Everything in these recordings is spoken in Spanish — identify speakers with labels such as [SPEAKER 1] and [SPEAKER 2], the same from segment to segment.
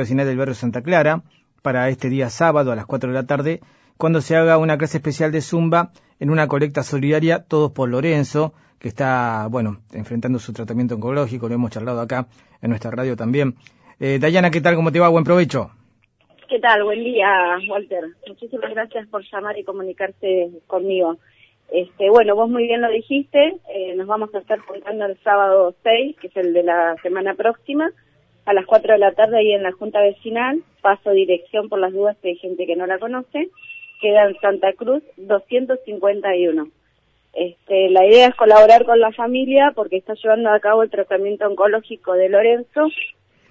[SPEAKER 1] vecinal del barrio Santa Clara para este día sábado a las 4 de la tarde, cuando se haga una clase especial de Zumba en una colecta solidaria, todos por Lorenzo, que está, bueno, enfrentando su tratamiento oncológico, lo hemos charlado acá en nuestra radio también. Eh, Dayana, ¿qué tal? ¿Cómo te va? Buen provecho.
[SPEAKER 2] ¿Qué tal? Buen día, Walter. Muchísimas gracias por llamar y comunicarse conmigo. Este, bueno, vos muy bien lo dijiste, eh, nos vamos a estar juntando el sábado 6, que es el de la semana próxima, a las 4 de la tarde ahí en la Junta Vecinal, paso dirección por las dudas que hay gente que no la conoce, queda en Santa Cruz 251. Este, la idea es colaborar con la familia porque está llevando a cabo el tratamiento oncológico de Lorenzo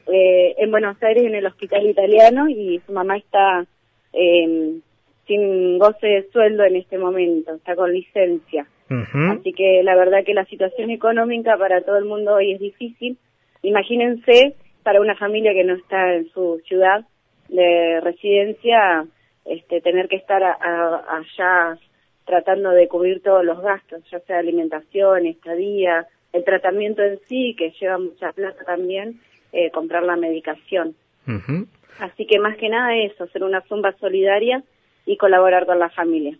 [SPEAKER 2] eh, en Buenos Aires en el hospital italiano y su mamá está eh, sin goce de sueldo en este momento, está con licencia. Así que la verdad que la situación económica para todo el mundo hoy es difícil. Imagínense para una familia que no está en su ciudad de residencia, este, tener que estar allá tratando de cubrir todos los gastos, ya sea alimentación, estadía, el tratamiento en sí, que lleva mucha plata también, eh, comprar la medicación. Así que más que nada eso, hacer una zumba solidaria y colaborar con la familia.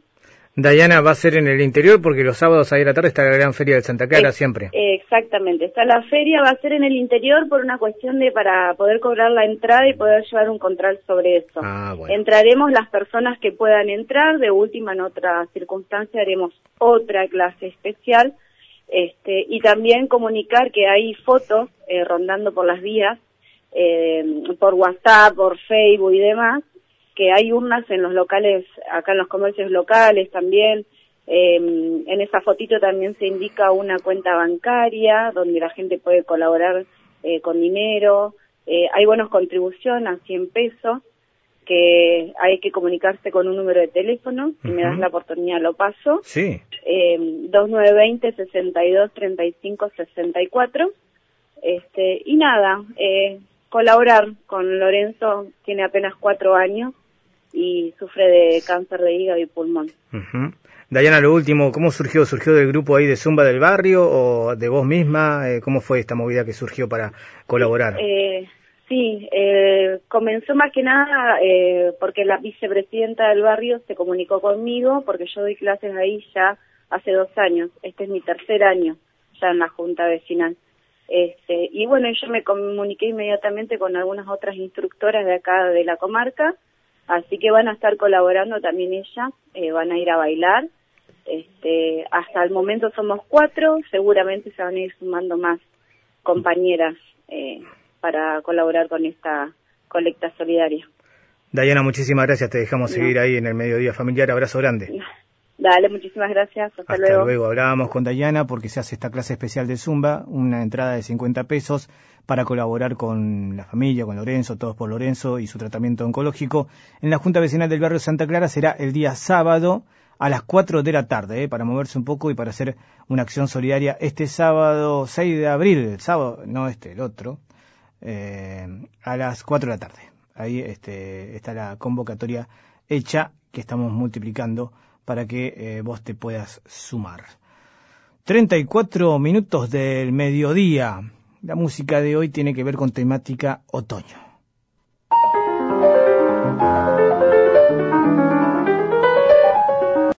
[SPEAKER 1] Dayana va a ser en el interior porque los sábados ahí de la tarde está la gran feria de Santa Clara siempre.
[SPEAKER 2] Exactamente, está la feria, va a ser en el interior por una cuestión de para poder cobrar la entrada y poder llevar un control sobre eso. Ah, Entraremos las personas que puedan entrar, de última en otra circunstancia haremos otra clase especial este, y también comunicar que hay fotos eh, rondando por las vías, eh, por WhatsApp, por Facebook y demás, que hay urnas en los locales, acá en los comercios locales también. Eh, en esa fotito también se indica una cuenta bancaria donde la gente puede colaborar eh, con dinero. Eh, hay bonos contribución a 100 pesos que hay que comunicarse con un número de teléfono. Si me das la oportunidad lo paso.
[SPEAKER 1] Sí.
[SPEAKER 2] Eh, 2920 62 35 64. Este, y nada, eh, colaborar con Lorenzo, tiene apenas cuatro años y sufre de cáncer de hígado y pulmón.
[SPEAKER 1] Dayana, lo último, ¿cómo surgió? ¿Surgió del grupo ahí de Zumba del barrio o de vos misma? Eh, ¿Cómo fue esta movida que surgió para colaborar?
[SPEAKER 2] Eh, sí, eh, comenzó más que nada eh, porque la vicepresidenta del barrio se comunicó conmigo porque yo doy clases ahí ya hace dos años. Este es mi tercer año ya en la junta vecinal. Este, y bueno, yo me comuniqué inmediatamente con algunas otras instructoras de acá de la comarca Así que van a estar colaborando también ella, eh, van a ir a bailar. Este, hasta el momento somos cuatro, seguramente se van a ir sumando más compañeras eh, para colaborar con esta colecta solidaria.
[SPEAKER 1] Dayana, muchísimas gracias, te dejamos seguir ahí en el mediodía familiar, abrazo grande.
[SPEAKER 2] Dale, muchísimas gracias. Hasta,
[SPEAKER 1] Hasta luego. Hablábamos con Dayana porque se hace esta clase especial de Zumba, una entrada de 50 pesos para colaborar con la familia, con Lorenzo, todos por Lorenzo y su tratamiento oncológico. En la Junta Vecinal del Barrio Santa Clara será el día sábado a las 4 de la tarde, ¿eh? para moverse un poco y para hacer una acción solidaria este sábado 6 de abril, el sábado, no este, el otro, eh, a las 4 de la tarde. Ahí este, está la convocatoria hecha que estamos multiplicando para que eh, vos te puedas sumar. 34 minutos del mediodía. La música de hoy tiene que ver con temática otoño.